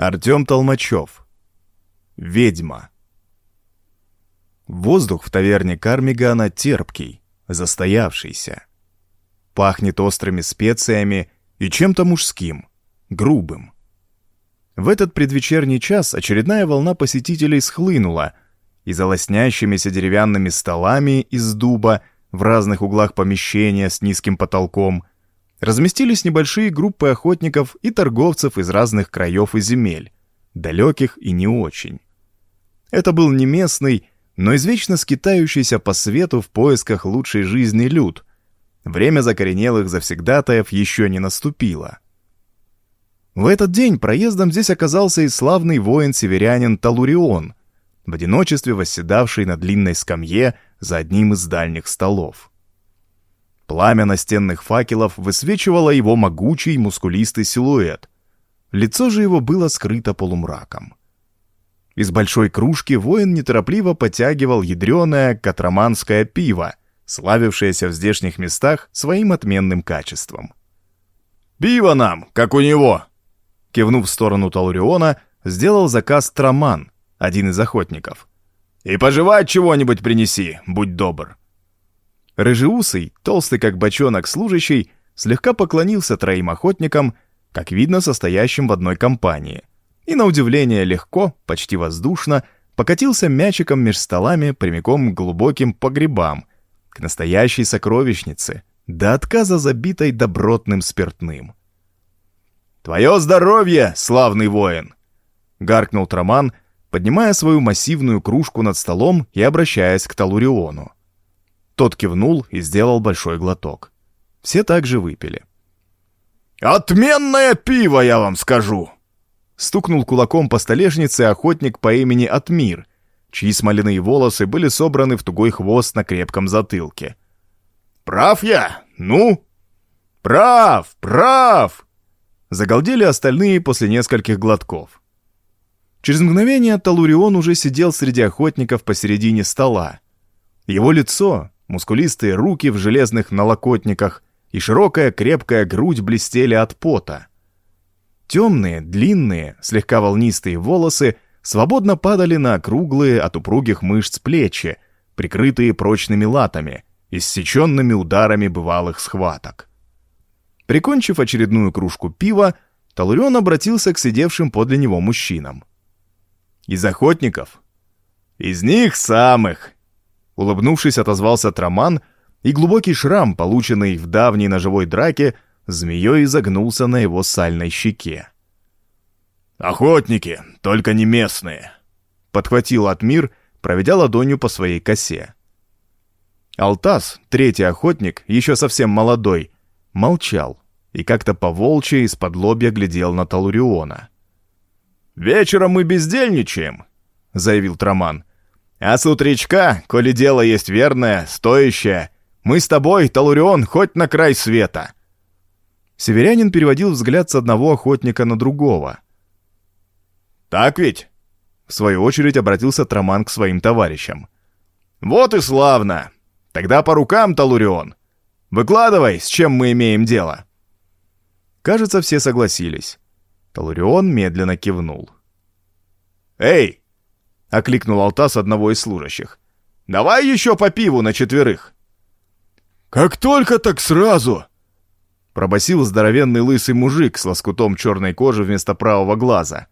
Артем Толмачев. Ведьма. Воздух в таверне Кармигана терпкий, застоявшийся. Пахнет острыми специями и чем-то мужским, грубым. В этот предвечерний час очередная волна посетителей схлынула, и за деревянными столами из дуба в разных углах помещения с низким потолком – разместились небольшие группы охотников и торговцев из разных краев и земель, далеких и не очень. Это был не местный, но извечно скитающийся по свету в поисках лучшей жизни люд. Время закоренелых завсегдатаев еще не наступило. В этот день проездом здесь оказался и славный воин-северянин Талурион, в одиночестве восседавший на длинной скамье за одним из дальних столов. Пламя настенных факелов высвечивало его могучий мускулистый силуэт. Лицо же его было скрыто полумраком. Из большой кружки воин неторопливо потягивал ядреное катраманское пиво, славившееся в здешних местах своим отменным качеством. «Пиво нам, как у него!» Кивнув в сторону Талуриона, сделал заказ Траман, один из охотников. «И пожевать чего-нибудь принеси, будь добр!» Рыжеусый, толстый как бочонок служащий, слегка поклонился троим охотникам, как видно, состоящим в одной компании, и на удивление легко, почти воздушно, покатился мячиком меж столами прямиком к глубоким погребам, к настоящей сокровищнице, до отказа забитой добротным спиртным. «Твое здоровье, славный воин!» — гаркнул Траман, поднимая свою массивную кружку над столом и обращаясь к Талуриону. Тот кивнул и сделал большой глоток. Все также выпили. «Отменное пиво, я вам скажу!» Стукнул кулаком по столешнице охотник по имени Атмир, чьи смоляные волосы были собраны в тугой хвост на крепком затылке. «Прав я? Ну?» «Прав! Прав!» Загалдели остальные после нескольких глотков. Через мгновение Талурион уже сидел среди охотников посередине стола. Его лицо, Мускулистые руки в железных налокотниках и широкая крепкая грудь блестели от пота. Темные, длинные, слегка волнистые волосы свободно падали на округлые от упругих мышц плечи, прикрытые прочными латами, иссеченными ударами бывалых схваток. Прикончив очередную кружку пива, Талурион обратился к сидевшим подле него мужчинам. «Из охотников?» «Из них самых!» Улыбнувшись, отозвался Траман, и глубокий шрам, полученный в давней ножевой драке, змеей изогнулся на его сальной щеке. «Охотники, только не местные», — подхватил Атмир, проведя ладонью по своей косе. Алтас, третий охотник, еще совсем молодой, молчал и как-то поволчьи из-под лобья глядел на Талуриона. «Вечером мы бездельничаем», — заявил Траман. А с утречка, коли дело есть верное, стоящее, мы с тобой, Талурион, хоть на край света». Северянин переводил взгляд с одного охотника на другого. «Так ведь?» В свою очередь обратился Траман к своим товарищам. «Вот и славно! Тогда по рукам, Талурион! Выкладывай, с чем мы имеем дело!» Кажется, все согласились. Талурион медленно кивнул. «Эй, — окликнул Алтас одного из служащих. «Давай еще по пиву на четверых!» «Как только, так сразу!» Пробасил здоровенный лысый мужик с лоскутом черной кожи вместо правого глаза.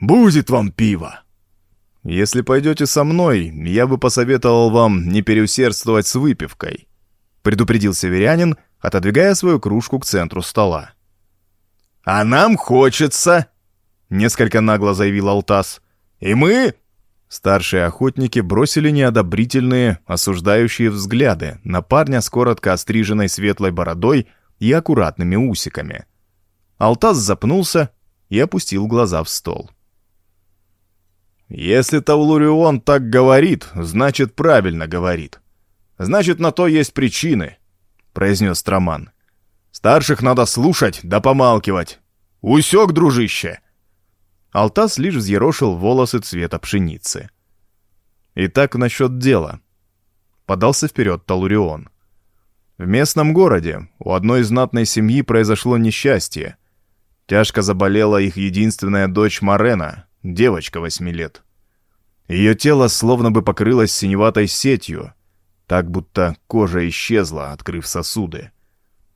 «Будет вам пиво!» «Если пойдете со мной, я бы посоветовал вам не переусердствовать с выпивкой», предупредил северянин, отодвигая свою кружку к центру стола. «А нам хочется!» Несколько нагло заявил Алтас. «И мы Старшие охотники бросили неодобрительные, осуждающие взгляды на парня с коротко остриженной светлой бородой и аккуратными усиками. Алтаз запнулся и опустил глаза в стол. «Если Таулурион так говорит, значит, правильно говорит. Значит, на то есть причины», — произнес Траман. «Старших надо слушать да помалкивать. Усек, дружище!» Алтас лишь взъерошил волосы цвета пшеницы. «Итак, насчет дела», — подался вперед Талурион. «В местном городе у одной знатной семьи произошло несчастье. Тяжко заболела их единственная дочь Марена, девочка восьми лет. Ее тело словно бы покрылось синеватой сетью, так будто кожа исчезла, открыв сосуды.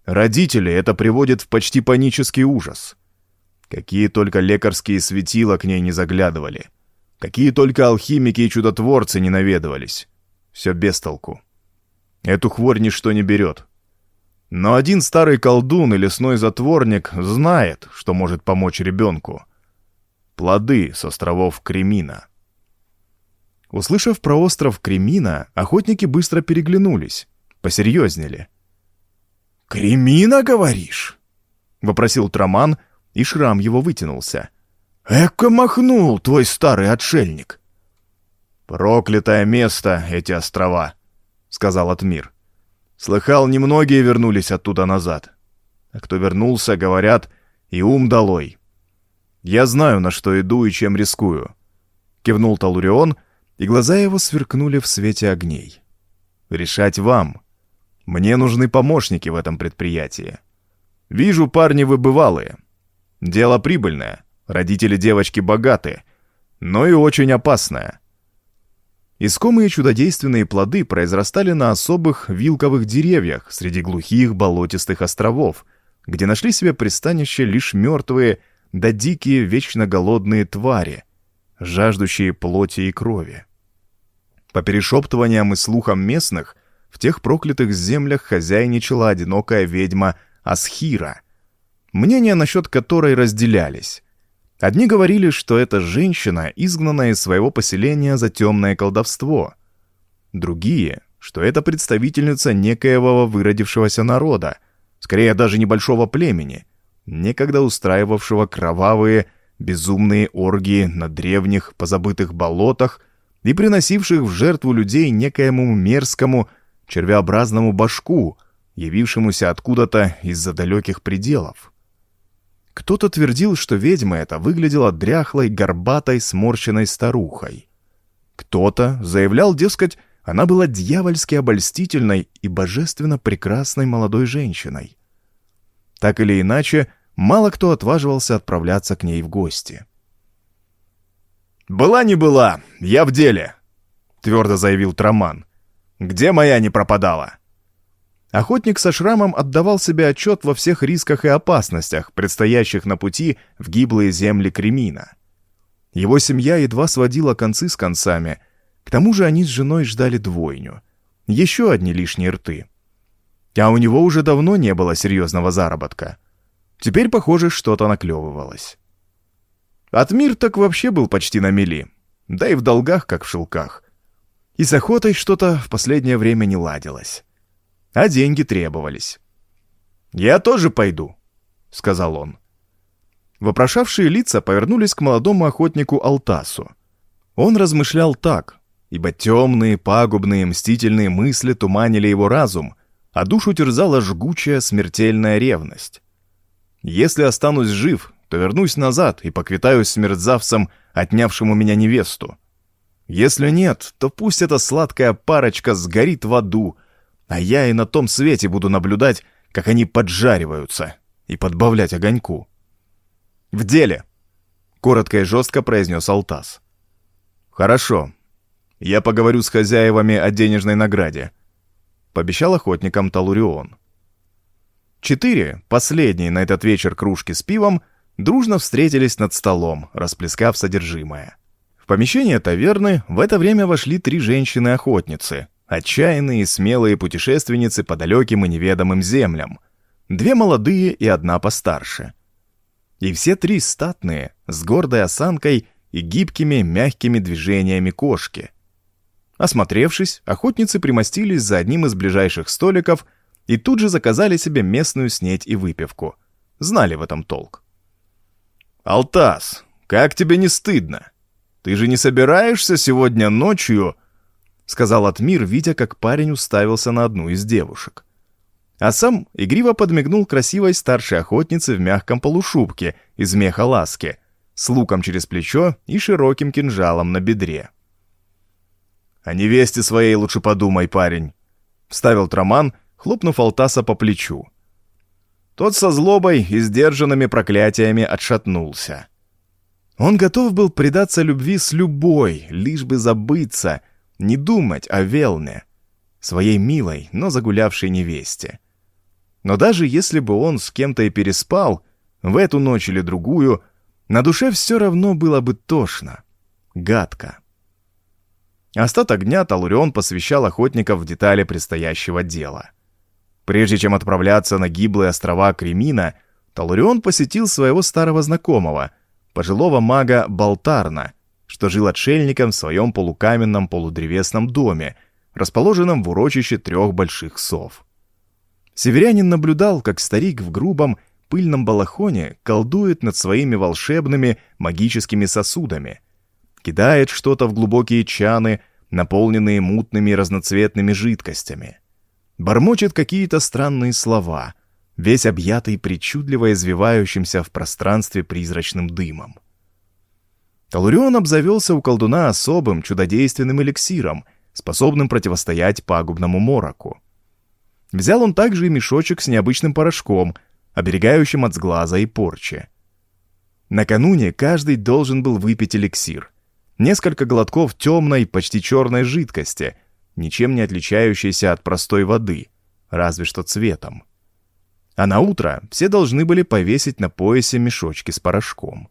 Родители это приводит в почти панический ужас. Какие только лекарские светила к ней не заглядывали. Какие только алхимики и чудотворцы не наведывались. Все без толку. Эту хворь ничто не берет. Но один старый колдун и лесной затворник знает, что может помочь ребенку. Плоды с островов Кремина. Услышав про остров Кремина, охотники быстро переглянулись, посерьезнели. «Кремина, говоришь?» — вопросил Траман, и шрам его вытянулся. «Эко махнул твой старый отшельник!» «Проклятое место эти острова», — сказал Атмир. «Слыхал, немногие вернулись оттуда назад. А кто вернулся, говорят, и ум долой. Я знаю, на что иду и чем рискую», — кивнул Талурион, и глаза его сверкнули в свете огней. «Решать вам. Мне нужны помощники в этом предприятии. Вижу, парни вы бывалые. Дело прибыльное, родители девочки богаты, но и очень опасное». Искомые чудодейственные плоды произрастали на особых вилковых деревьях среди глухих болотистых островов, где нашли себе пристанище лишь мертвые да дикие вечно голодные твари, жаждущие плоти и крови. По перешептываниям и слухам местных, в тех проклятых землях хозяйничала одинокая ведьма Асхира, мнения насчет которой разделялись. Одни говорили, что это женщина, изгнанная из своего поселения за темное колдовство. Другие, что это представительница некоего выродившегося народа, скорее даже небольшого племени, некогда устраивавшего кровавые, безумные оргии на древних позабытых болотах и приносивших в жертву людей некоему мерзкому, червеобразному башку, явившемуся откуда-то из-за далеких пределов. Кто-то твердил, что ведьма эта выглядела дряхлой, горбатой, сморщенной старухой. Кто-то заявлял, дескать, она была дьявольски обольстительной и божественно прекрасной молодой женщиной. Так или иначе, мало кто отваживался отправляться к ней в гости. «Была не была, я в деле», — твердо заявил Траман. «Где моя не пропадала?» Охотник со шрамом отдавал себе отчет во всех рисках и опасностях, предстоящих на пути в гиблые земли Кремина. Его семья едва сводила концы с концами, к тому же они с женой ждали двойню. Еще одни лишние рты. А у него уже давно не было серьезного заработка. Теперь, похоже, что-то наклевывалось. Атмир так вообще был почти на мели, да и в долгах, как в шелках. И с охотой что-то в последнее время не ладилось а деньги требовались. «Я тоже пойду», — сказал он. Вопрошавшие лица повернулись к молодому охотнику Алтасу. Он размышлял так, ибо темные, пагубные, мстительные мысли туманили его разум, а душу терзала жгучая смертельная ревность. «Если останусь жив, то вернусь назад и поквитаюсь с мерзавцем, отнявшим у меня невесту. Если нет, то пусть эта сладкая парочка сгорит в аду, а я и на том свете буду наблюдать, как они поджариваются, и подбавлять огоньку. «В деле!» — коротко и жестко произнес Алтас. «Хорошо. Я поговорю с хозяевами о денежной награде», — пообещал охотникам Талурион. Четыре, последние на этот вечер кружки с пивом, дружно встретились над столом, расплескав содержимое. В помещение таверны в это время вошли три женщины-охотницы, Отчаянные и смелые путешественницы по далеким и неведомым землям. Две молодые и одна постарше. И все три статные, с гордой осанкой и гибкими мягкими движениями кошки. Осмотревшись, охотницы примостились за одним из ближайших столиков и тут же заказали себе местную снеть и выпивку. Знали в этом толк. «Алтас, как тебе не стыдно? Ты же не собираешься сегодня ночью...» — сказал Атмир, видя, как парень уставился на одну из девушек. А сам игриво подмигнул красивой старшей охотнице в мягком полушубке из меха ласки, с луком через плечо и широким кинжалом на бедре. «О невесте своей лучше подумай, парень», — вставил Траман, хлопнув Алтаса по плечу. тот со злобой и сдержанными проклятиями отшатнулся. Он готов был предаться любви с любой, лишь бы забыться, не думать о Велне, своей милой, но загулявшей невесте. Но даже если бы он с кем-то и переспал, в эту ночь или другую, на душе все равно было бы тошно, гадко. Остаток дня Талурион посвящал охотников в детали предстоящего дела. Прежде чем отправляться на гиблые острова Кремина, Талурион посетил своего старого знакомого, пожилого мага Балтарна, что жил отшельником в своем полукаменном полудревесном доме, расположенном в урочище трех больших сов. Северянин наблюдал, как старик в грубом, пыльном балахоне колдует над своими волшебными магическими сосудами, кидает что-то в глубокие чаны, наполненные мутными разноцветными жидкостями. Бормочет какие-то странные слова, весь объятый причудливо извивающимся в пространстве призрачным дымом. Талурион обзавелся у колдуна особым чудодейственным эликсиром, способным противостоять пагубному мороку. Взял он также и мешочек с необычным порошком, оберегающим от сглаза и порчи. Накануне каждый должен был выпить эликсир. Несколько глотков темной, почти черной жидкости, ничем не отличающейся от простой воды, разве что цветом. А на утро все должны были повесить на поясе мешочки с порошком.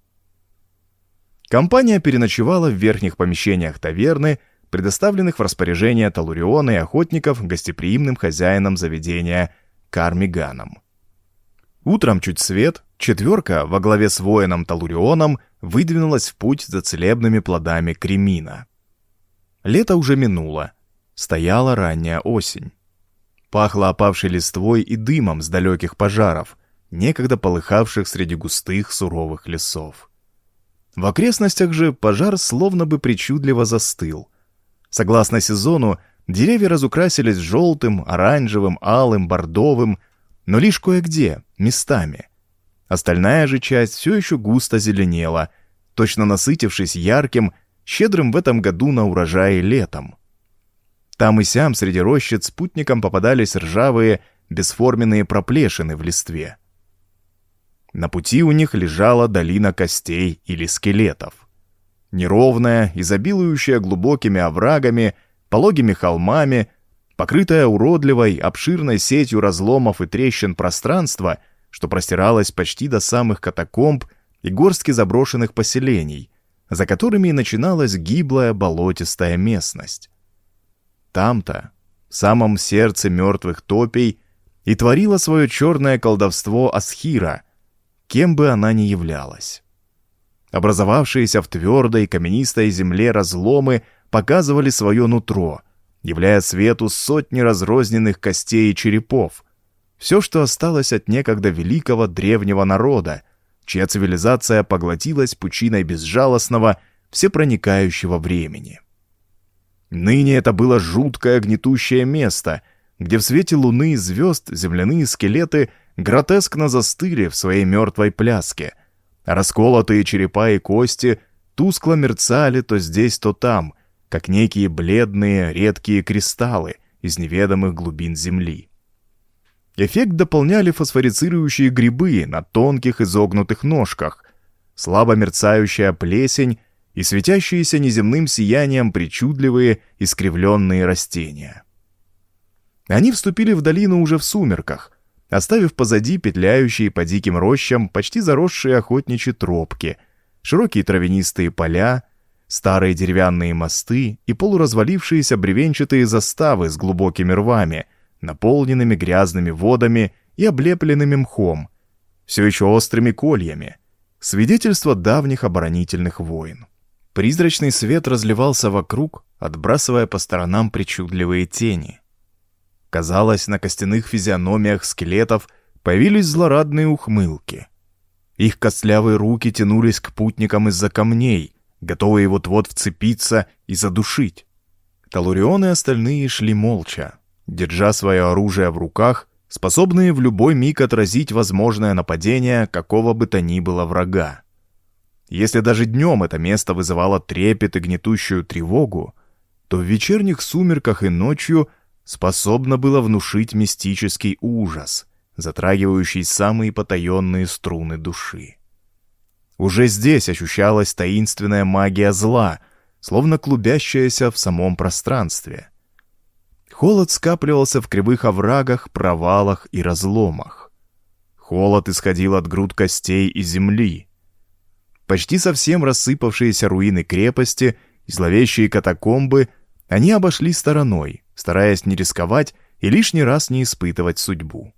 Компания переночевала в верхних помещениях таверны, предоставленных в распоряжение Талуриона и охотников гостеприимным хозяином заведения Кармиганом. Утром чуть свет, четверка во главе с воином Талурионом выдвинулась в путь за целебными плодами кремина. Лето уже минуло, стояла ранняя осень. Пахло опавшей листвой и дымом с далеких пожаров, некогда полыхавших среди густых суровых лесов. В окрестностях же пожар словно бы причудливо застыл. Согласно сезону, деревья разукрасились желтым, оранжевым, алым, бордовым, но лишь кое-где, местами. Остальная же часть все еще густо зеленела, точно насытившись ярким, щедрым в этом году на урожае летом. Там и сям среди рощиц спутникам попадались ржавые, бесформенные проплешины в листве. На пути у них лежала долина костей или скелетов. Неровная, изобилующая глубокими оврагами, пологими холмами, покрытая уродливой, обширной сетью разломов и трещин пространство, что простиралось почти до самых катакомб и горстки заброшенных поселений, за которыми и начиналась гиблая болотистая местность. Там-то, в самом сердце мертвых топей, и творила свое черное колдовство Асхира, кем бы она ни являлась. Образовавшиеся в твердой каменистой земле разломы показывали свое нутро, являя свету сотни разрозненных костей и черепов, все, что осталось от некогда великого древнего народа, чья цивилизация поглотилась пучиной безжалостного, всепроникающего времени. Ныне это было жуткое гнетущее место, где в свете луны и звезд земляные скелеты — гротескно застыли в своей мертвой пляске. Расколотые черепа и кости тускло мерцали то здесь, то там, как некие бледные редкие кристаллы из неведомых глубин земли. Эффект дополняли фосфорицирующие грибы на тонких изогнутых ножках, слабо мерцающая плесень и светящиеся неземным сиянием причудливые искривленные растения. Они вступили в долину уже в сумерках, оставив позади петляющие по диким рощам почти заросшие охотничьи тропки, широкие травянистые поля, старые деревянные мосты и полуразвалившиеся бревенчатые заставы с глубокими рвами, наполненными грязными водами и облепленными мхом, все еще острыми кольями, свидетельство давних оборонительных войн. Призрачный свет разливался вокруг, отбрасывая по сторонам причудливые тени — Казалось, на костяных физиономиях скелетов появились злорадные ухмылки. Их костлявые руки тянулись к путникам из-за камней, готовые вот-вот вцепиться и задушить. Талурион и остальные шли молча, держа свое оружие в руках, способные в любой миг отразить возможное нападение какого бы то ни было врага. Если даже днем это место вызывало трепет и гнетущую тревогу, то в вечерних сумерках и ночью способно было внушить мистический ужас, затрагивающий самые потаенные струны души. Уже здесь ощущалась таинственная магия зла, словно клубящаяся в самом пространстве. Холод скапливался в кривых оврагах, провалах и разломах. Холод исходил от груд костей и земли. Почти совсем рассыпавшиеся руины крепости и зловещие катакомбы они обошли стороной, стараясь не рисковать и лишний раз не испытывать судьбу.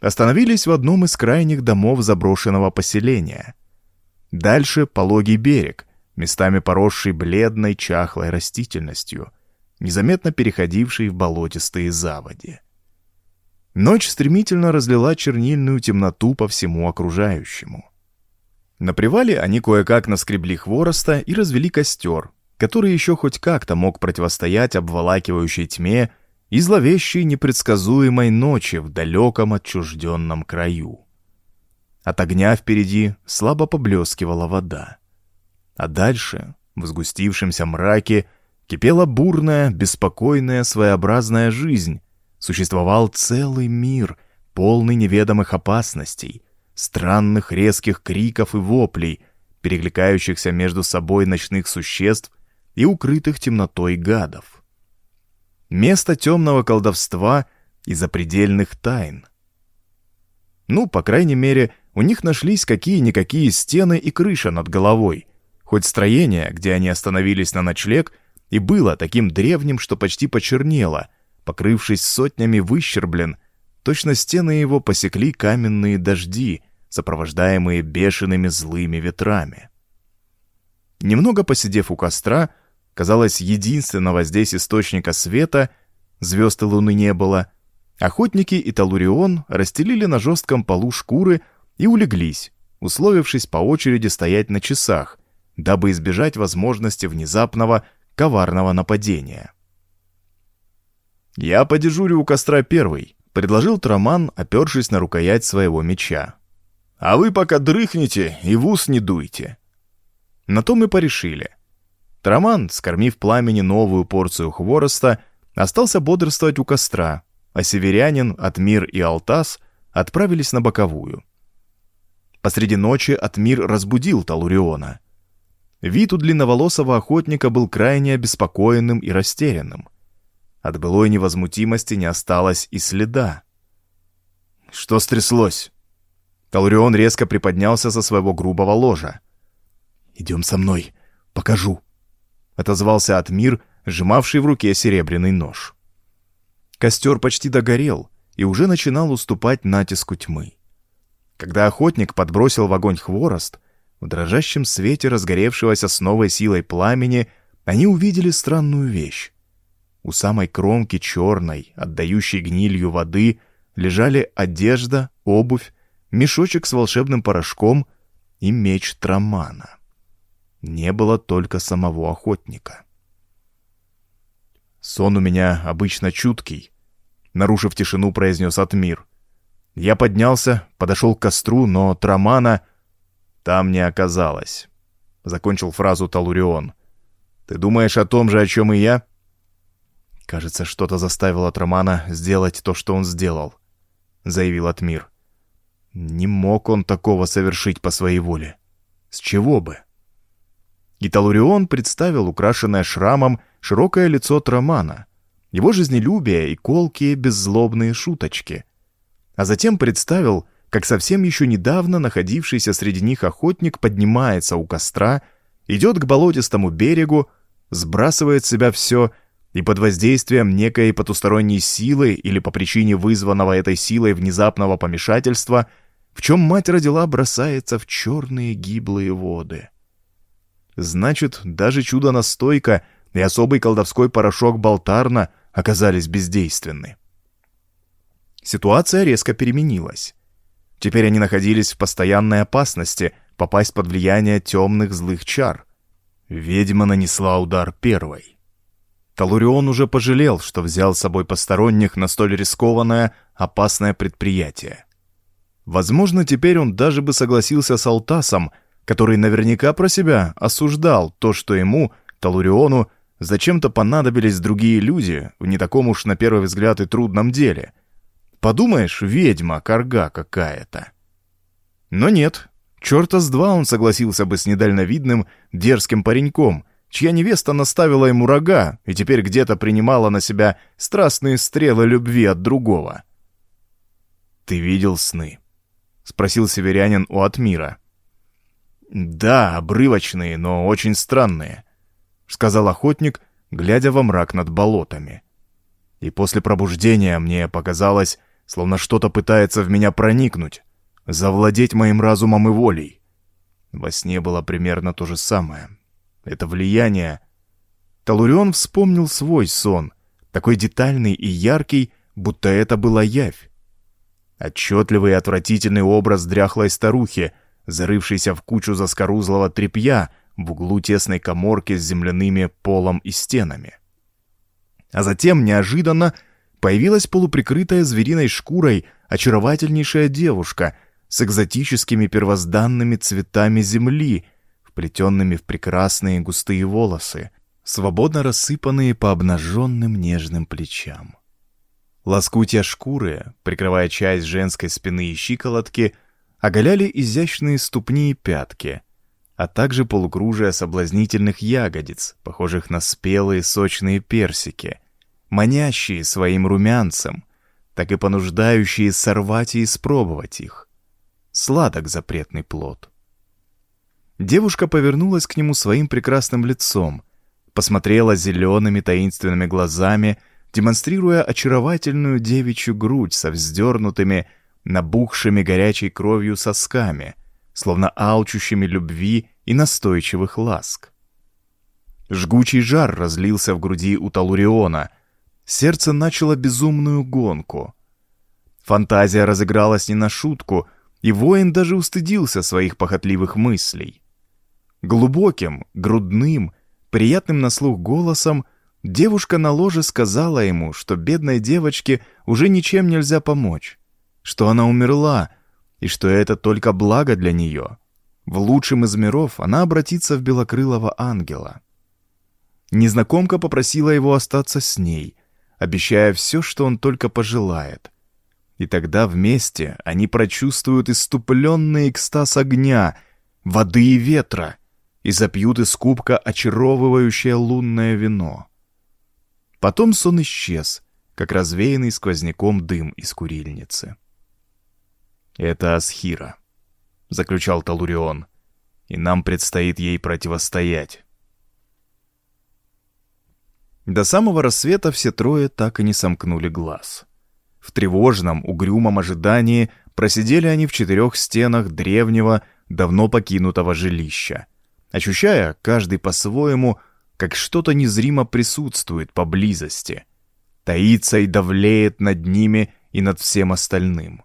Остановились в одном из крайних домов заброшенного поселения. Дальше пологий берег, местами поросший бледной чахлой растительностью, незаметно переходивший в болотистые заводи. Ночь стремительно разлила чернильную темноту по всему окружающему. На привале они кое-как наскребли хвороста и развели костер, который еще хоть как-то мог противостоять обволакивающей тьме и зловещей непредсказуемой ночи в далеком отчужденном краю. От огня впереди слабо поблескивала вода. А дальше, в сгустившемся мраке, кипела бурная, беспокойная, своеобразная жизнь. Существовал целый мир, полный неведомых опасностей, странных резких криков и воплей, перекликающихся между собой ночных существ и укрытых темнотой гадов место темного колдовства и запредельных тайн. Ну, по крайней мере, у них нашлись какие-никакие стены и крыша над головой, хоть строение, где они остановились на ночлег, и было таким древним, что почти почернело, покрывшись сотнями выщерблен, точно стены его посекли каменные дожди, сопровождаемые бешеными злыми ветрами. Немного посидев у костра, казалось, единственного здесь источника света, звезд и луны не было, охотники и Талурион расстелили на жестком полу шкуры и улеглись, условившись по очереди стоять на часах, дабы избежать возможности внезапного коварного нападения. «Я подежурю у костра первый», — предложил Траман, опершись на рукоять своего меча. «А вы пока дрыхните и в ус не дуйте». На то мы порешили — Траман, скормив пламени новую порцию хвороста, остался бодрствовать у костра, а северянин, Атмир и Алтас отправились на боковую. Посреди ночи Атмир разбудил Талуриона. Вид у длинноволосого охотника был крайне обеспокоенным и растерянным. От былой невозмутимости не осталось и следа. «Что стряслось?» Талурион резко приподнялся со своего грубого ложа. «Идем со мной, покажу», — отозвался Атмир, сжимавший в руке серебряный нож. Костер почти догорел и уже начинал уступать натиску тьмы. Когда охотник подбросил в огонь хворост, в дрожащем свете разгоревшегося с новой силой пламени они увидели странную вещь. У самой кромки черной, отдающей гнилью воды, лежали одежда, обувь, мешочек с волшебным порошком и меч Трамана не было только самого охотника. «Сон у меня обычно чуткий», — нарушив тишину, произнес Атмир. Я поднялся, подошел к костру, но Трамана там не оказалось. Закончил фразу Талурион. «Ты думаешь о том же, о чем и я?» «Кажется, что-то заставило Трамана сделать то, что он сделал», — заявил Атмир. «Не мог он такого совершить по своей воле. С чего бы?» Гиталурион представил украшенное шрамом широкое лицо Трамана, его жизнелюбие и колкие беззлобные шуточки. А затем представил, как совсем еще недавно находившийся среди них охотник поднимается у костра, идет к болотистому берегу, сбрасывает с себя все и под воздействием некой потусторонней силы или по причине вызванного этой силой внезапного помешательства, в чем мать родила, бросается в черные гиблые воды. Значит, даже чудо-настойка и особый колдовской порошок Болтарна оказались бездейственны. Ситуация резко переменилась. Теперь они находились в постоянной опасности попасть под влияние темных злых чар. Ведьма нанесла удар первой. Талурион уже пожалел, что взял с собой посторонних на столь рискованное, опасное предприятие. Возможно, теперь он даже бы согласился с Алтасом, который наверняка про себя осуждал то, что ему, Талуриону, зачем-то понадобились другие люди в не таком уж на первый взгляд и трудном деле. Подумаешь, ведьма, корга какая-то. Но нет, черта с два он согласился бы с недальновидным, дерзким пареньком, чья невеста наставила ему рога и теперь где-то принимала на себя страстные стрелы любви от другого. «Ты видел сны?» — спросил северянин у Атмира. «Да, обрывочные, но очень странные», — сказал охотник, глядя во мрак над болотами. «И после пробуждения мне показалось, словно что-то пытается в меня проникнуть, завладеть моим разумом и волей. Во сне было примерно то же самое. Это влияние... Талурион вспомнил свой сон, такой детальный и яркий, будто это была явь. Отчетливый и отвратительный образ дряхлой старухи, зарывшейся в кучу заскорузлого тряпья в углу тесной коморки с земляными полом и стенами. А затем, неожиданно, появилась полуприкрытая звериной шкурой очаровательнейшая девушка с экзотическими первозданными цветами земли, вплетенными в прекрасные густые волосы, свободно рассыпанные по обнаженным нежным плечам. Лоскутья шкуры, прикрывая часть женской спины и щиколотки, оголяли изящные ступни и пятки, а также полукружие соблазнительных ягодиц, похожих на спелые сочные персики, манящие своим румянцем, так и понуждающие сорвать и испробовать их. Сладок запретный плод. Девушка повернулась к нему своим прекрасным лицом, посмотрела зелеными таинственными глазами, демонстрируя очаровательную девичью грудь со вздернутыми, набухшими горячей кровью сосками, словно алчущими любви и настойчивых ласк. Жгучий жар разлился в груди у Талуриона, сердце начало безумную гонку. Фантазия разыгралась не на шутку, и воин даже устыдился своих похотливых мыслей. Глубоким, грудным, приятным на слух голосом девушка на ложе сказала ему, что бедной девочке уже ничем нельзя помочь, что она умерла, и что это только благо для нее. В лучшем из миров она обратится в белокрылого ангела. Незнакомка попросила его остаться с ней, обещая все, что он только пожелает. И тогда вместе они прочувствуют иступленный экстаз огня, воды и ветра — и запьют из кубка очаровывающее лунное вино. Потом сон исчез, как развеянный сквозняком дым из курильницы. «Это Асхира», — заключал Талурион, — «и нам предстоит ей противостоять». До самого рассвета все трое так и не сомкнули глаз. В тревожном, угрюмом ожидании просидели они в четырех стенах древнего, давно покинутого жилища — ощущая каждый по-своему, как что-то незримо присутствует поблизости, таится и давлеет над ними и над всем остальным.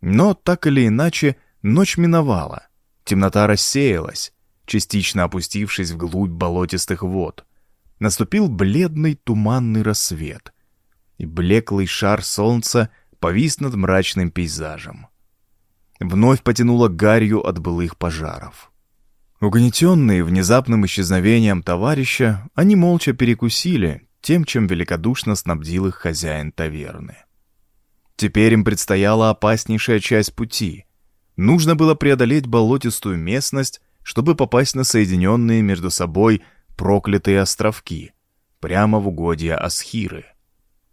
Но так или иначе ночь миновала, темнота рассеялась, частично опустившись вглубь болотистых вод. Наступил бледный туманный рассвет, и блеклый шар солнца повис над мрачным пейзажем. Вновь потянуло гарью от былых пожаров. Угнетенные внезапным исчезновением товарища, они молча перекусили тем, чем великодушно снабдил их хозяин таверны. Теперь им предстояла опаснейшая часть пути. Нужно было преодолеть болотистую местность, чтобы попасть на соединенные между собой проклятые островки, прямо в угодья Асхиры.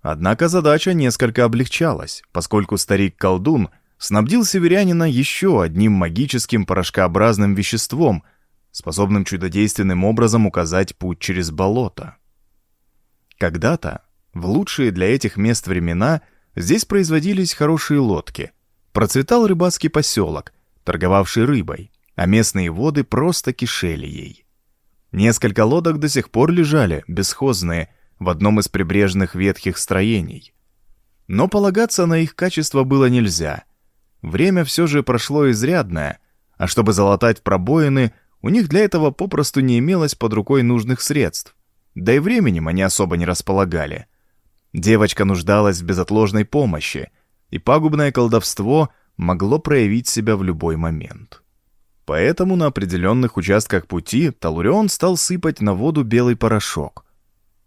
Однако задача несколько облегчалась, поскольку старик-колдун снабдил северянина еще одним магическим порошкообразным веществом, способным чудодейственным образом указать путь через болото. Когда-то, в лучшие для этих мест времена, здесь производились хорошие лодки. Процветал рыбацкий поселок, торговавший рыбой, а местные воды просто кишели ей. Несколько лодок до сих пор лежали, бесхозные, в одном из прибрежных ветхих строений. Но полагаться на их качество было нельзя. Время все же прошло изрядное, а чтобы залатать пробоины, у них для этого попросту не имелось под рукой нужных средств. Да и временем они особо не располагали. Девочка нуждалась в безотложной помощи, и пагубное колдовство могло проявить себя в любой момент. Поэтому на определенных участках пути Талурион стал сыпать на воду белый порошок.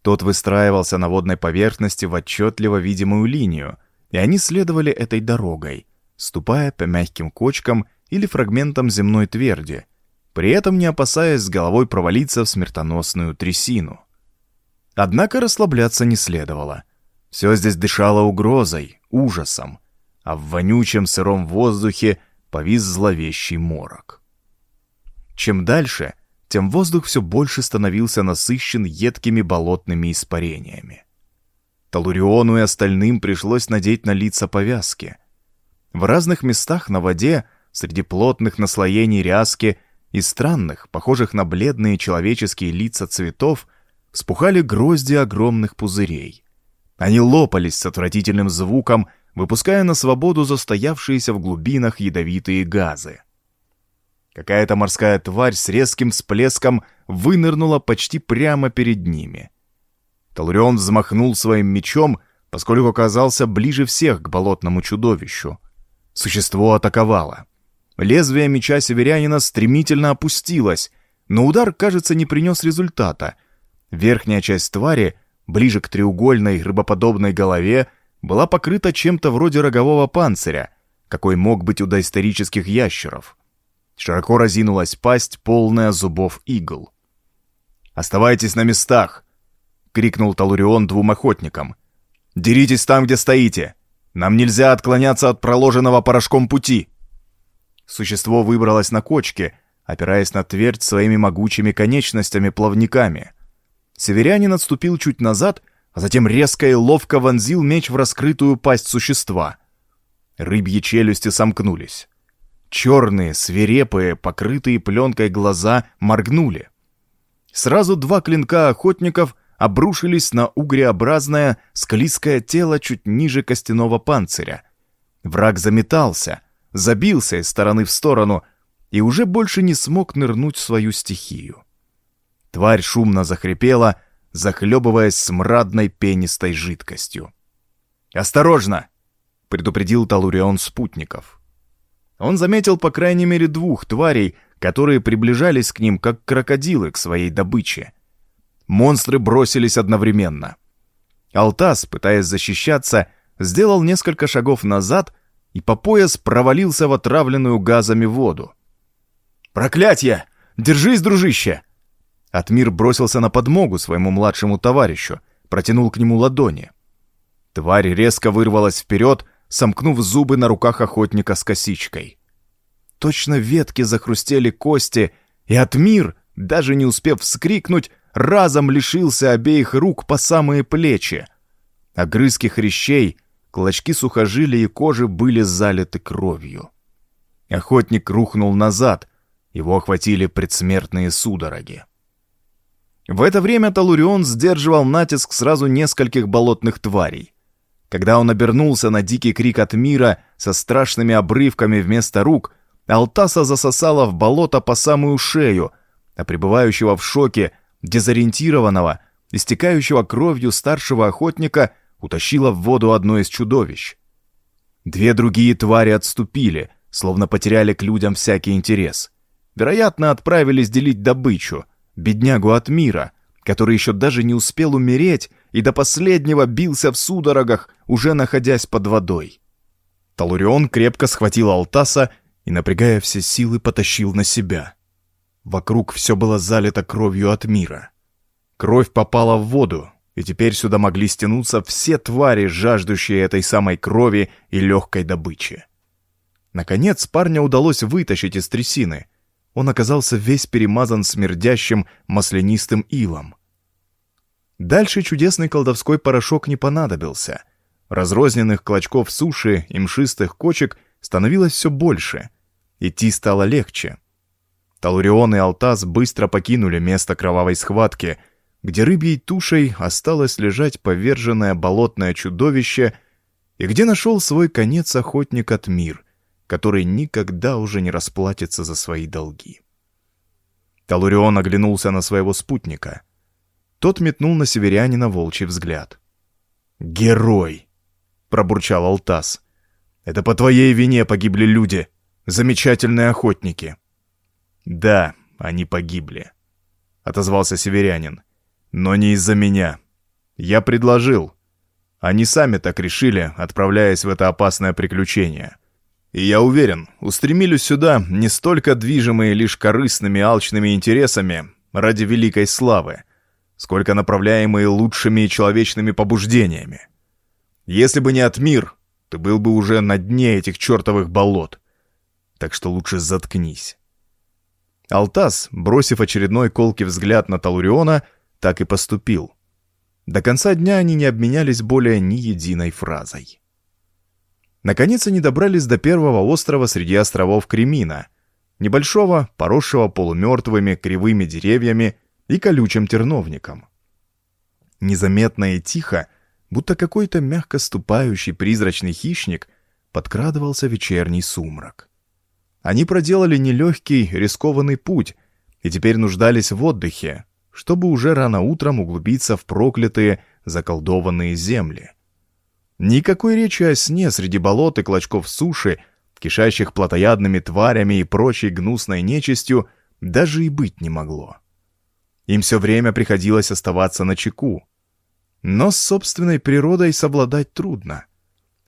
Тот выстраивался на водной поверхности в отчетливо видимую линию, и они следовали этой дорогой, ступая по мягким кочкам или фрагментам земной тверди, при этом не опасаясь с головой провалиться в смертоносную трясину. Однако расслабляться не следовало. Все здесь дышало угрозой, ужасом, а в вонючем сыром воздухе повис зловещий морок. Чем дальше, тем воздух все больше становился насыщен едкими болотными испарениями. Талуриону и остальным пришлось надеть на лица повязки. В разных местах на воде, среди плотных наслоений ряски и странных, похожих на бледные человеческие лица цветов, вспухали грозди огромных пузырей. Они лопались с отвратительным звуком, выпуская на свободу застоявшиеся в глубинах ядовитые газы. Какая-то морская тварь с резким всплеском вынырнула почти прямо перед ними. Талурион взмахнул своим мечом, поскольку оказался ближе всех к болотному чудовищу. Существо атаковало. Лезвие меча северянина стремительно опустилось, но удар, кажется, не принес результата. Верхняя часть твари, ближе к треугольной рыбоподобной голове, была покрыта чем-то вроде рогового панциря, какой мог быть у доисторических ящеров. Широко разинулась пасть, полная зубов игл. «Оставайтесь на местах!» — крикнул Талурион двум охотникам. «Деритесь там, где стоите! Нам нельзя отклоняться от проложенного порошком пути!» Существо выбралось на кочке, опираясь на твердь своими могучими конечностями-плавниками. Северянин отступил чуть назад, а затем резко и ловко вонзил меч в раскрытую пасть существа. Рыбьи челюсти сомкнулись. Черные, свирепые, покрытые пленкой глаза моргнули. Сразу два клинка охотников обрушились на угреобразное, склизкое тело чуть ниже костяного панциря. Враг заметался, забился из стороны в сторону и уже больше не смог нырнуть в свою стихию. Тварь шумно захрипела, захлебываясь смрадной пенистой жидкостью. «Осторожно!» — предупредил Талурион спутников. Он заметил по крайней мере двух тварей, которые приближались к ним, как крокодилы к своей добыче. Монстры бросились одновременно. Алтас, пытаясь защищаться, сделал несколько шагов назад и по пояс провалился в отравленную газами воду. «Проклятье! Держись, дружище!» Атмир бросился на подмогу своему младшему товарищу, протянул к нему ладони. Тварь резко вырвалась вперед, сомкнув зубы на руках охотника с косичкой. Точно ветки захрустели кости, и Атмир, даже не успев вскрикнуть, разом лишился обеих рук по самые плечи. Огрызки хрящей, клочки сухожилия и кожи были залиты кровью. Охотник рухнул назад, его охватили предсмертные судороги. В это время Талурион сдерживал натиск сразу нескольких болотных тварей. Когда он обернулся на дикий крик от мира со страшными обрывками вместо рук, Алтаса засосала в болото по самую шею, а пребывающего в шоке, дезориентированного, истекающего кровью старшего охотника утащила в воду одно из чудовищ. Две другие твари отступили, словно потеряли к людям всякий интерес. Вероятно, отправились делить добычу, беднягу от мира, который еще даже не успел умереть и до последнего бился в судорогах, уже находясь под водой. Талурион крепко схватил Алтаса и, напрягая все силы, потащил на себя. Вокруг все было залито кровью от мира. Кровь попала в воду, и теперь сюда могли стянуться все твари, жаждущие этой самой крови и легкой добычи. Наконец парня удалось вытащить из трясины. Он оказался весь перемазан смердящим маслянистым илом. Дальше чудесный колдовской порошок не понадобился. Разрозненных клочков суши и мшистых кочек становилось все больше. Идти стало легче. Талурион и Алтаз быстро покинули место кровавой схватки, где рыбьей тушей осталось лежать поверженное болотное чудовище и где нашел свой конец охотник от мир, который никогда уже не расплатится за свои долги. Талурион оглянулся на своего спутника. Тот метнул на северянина волчий взгляд. «Герой!» — пробурчал Алтас. «Это по твоей вине погибли люди, замечательные охотники». «Да, они погибли», — отозвался северянин. «Но не из-за меня. Я предложил. Они сами так решили, отправляясь в это опасное приключение. И я уверен, устремились сюда не столько движимые лишь корыстными алчными интересами ради великой славы, сколько направляемые лучшими человечными побуждениями. Если бы не Атмир, ты был бы уже на дне этих чертовых болот. Так что лучше заткнись. Алтас, бросив очередной колкий взгляд на Талуриона, так и поступил. До конца дня они не обменялись более ни единой фразой. Наконец они добрались до первого острова среди островов Кремина, небольшого, поросшего полумертвыми кривыми деревьями и колючим терновником. Незаметно и тихо, будто какой-то мягко ступающий призрачный хищник, подкрадывался вечерний сумрак. Они проделали нелегкий, рискованный путь и теперь нуждались в отдыхе, чтобы уже рано утром углубиться в проклятые, заколдованные земли. Никакой речи о сне среди болот и клочков суши, кишащих плотоядными тварями и прочей гнусной нечистью, даже и быть не могло. Им все время приходилось оставаться на чеку. Но с собственной природой совладать трудно.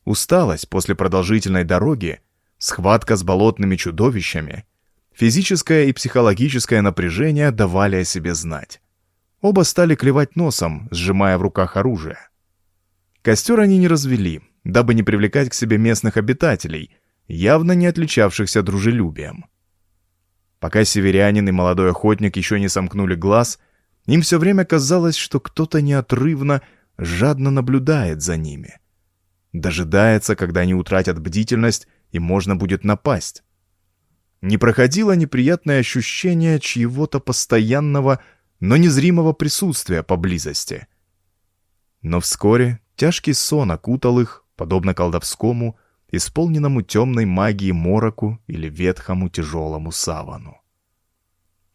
Усталость после продолжительной дороги Схватка с болотными чудовищами, физическое и психологическое напряжение давали о себе знать. Оба стали клевать носом, сжимая в руках оружие. Костер они не развели, дабы не привлекать к себе местных обитателей, явно не отличавшихся дружелюбием. Пока северянин и молодой охотник еще не сомкнули глаз, им все время казалось, что кто-то неотрывно, жадно наблюдает за ними. Дожидается, когда они утратят бдительность и можно будет напасть. Не проходило неприятное ощущение чьего-то постоянного, но незримого присутствия поблизости. Но вскоре тяжкий сон окутал их, подобно колдовскому, исполненному темной магии мороку или ветхому тяжелому савану.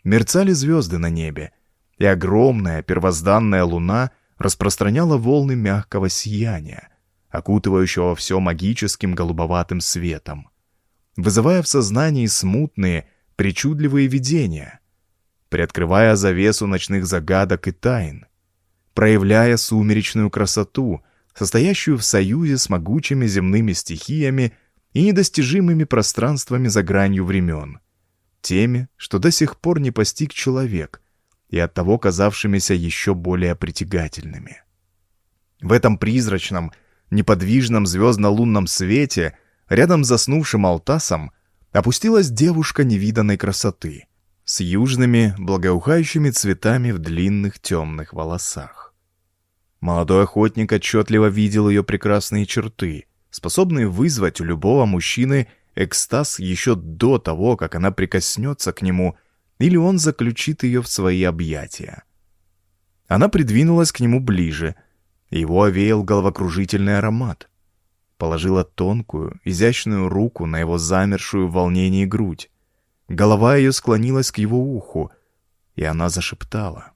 Мерцали звезды на небе, и огромная первозданная луна распространяла волны мягкого сияния, окутывающего все магическим голубоватым светом, вызывая в сознании смутные, причудливые видения, приоткрывая завесу ночных загадок и тайн, проявляя сумеречную красоту, состоящую в союзе с могучими земными стихиями и недостижимыми пространствами за гранью времен, теми, что до сих пор не постиг человек, и оттого казавшимися еще более притягательными. В этом призрачном, неподвижном звездно-лунном свете, рядом с заснувшим Алтасом, опустилась девушка невиданной красоты, с южными, благоухающими цветами в длинных темных волосах. Молодой охотник отчетливо видел ее прекрасные черты, способные вызвать у любого мужчины экстаз еще до того, как она прикоснется к нему или он заключит ее в свои объятия. Она придвинулась к нему ближе — его овеял головокружительный аромат. Положила тонкую, изящную руку на его замершую в волнении грудь. Голова ее склонилась к его уху, и она зашептала.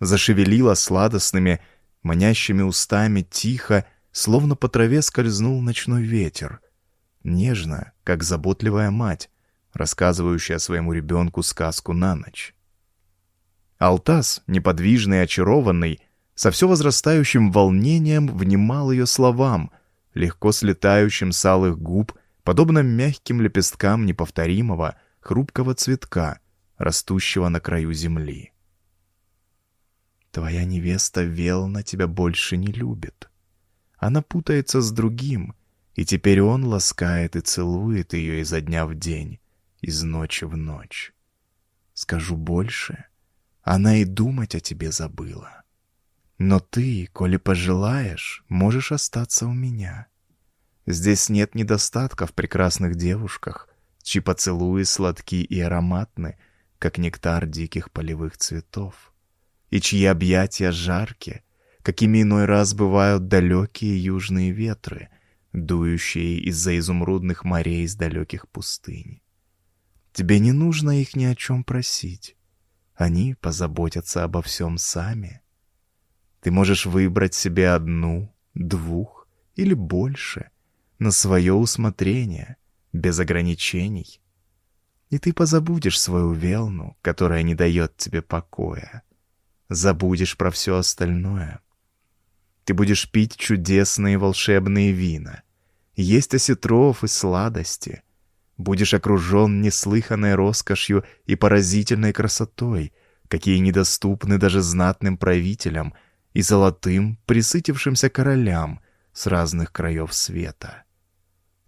Зашевелила сладостными, манящими устами тихо, словно по траве скользнул ночной ветер. Нежно, как заботливая мать, рассказывающая своему ребенку сказку на ночь. Алтас, неподвижный и очарованный, со все возрастающим волнением внимал ее словам, легко слетающим с алых губ, подобно мягким лепесткам неповторимого, хрупкого цветка, растущего на краю земли. «Твоя невеста Велна тебя больше не любит. Она путается с другим, и теперь он ласкает и целует ее изо дня в день, из ночи в ночь. Скажу больше, она и думать о тебе забыла». Но ты, коли пожелаешь, можешь остаться у меня. Здесь нет недостатка в прекрасных девушках, чьи поцелуи сладки и ароматны, как нектар диких полевых цветов, и чьи объятия жаркие, какими иной раз бывают далекие южные ветры, дующие из-за изумрудных морей из далеких пустынь. Тебе не нужно их ни о чем просить. Они позаботятся обо всем сами. Ты можешь выбрать себе одну, двух или больше на свое усмотрение, без ограничений. И ты позабудешь свою велну, которая не дает тебе покоя. Забудешь про все остальное. Ты будешь пить чудесные волшебные вина, есть осетров и сладости. Будешь окружен неслыханной роскошью и поразительной красотой, какие недоступны даже знатным правителям и золотым, присытившимся королям с разных краев света.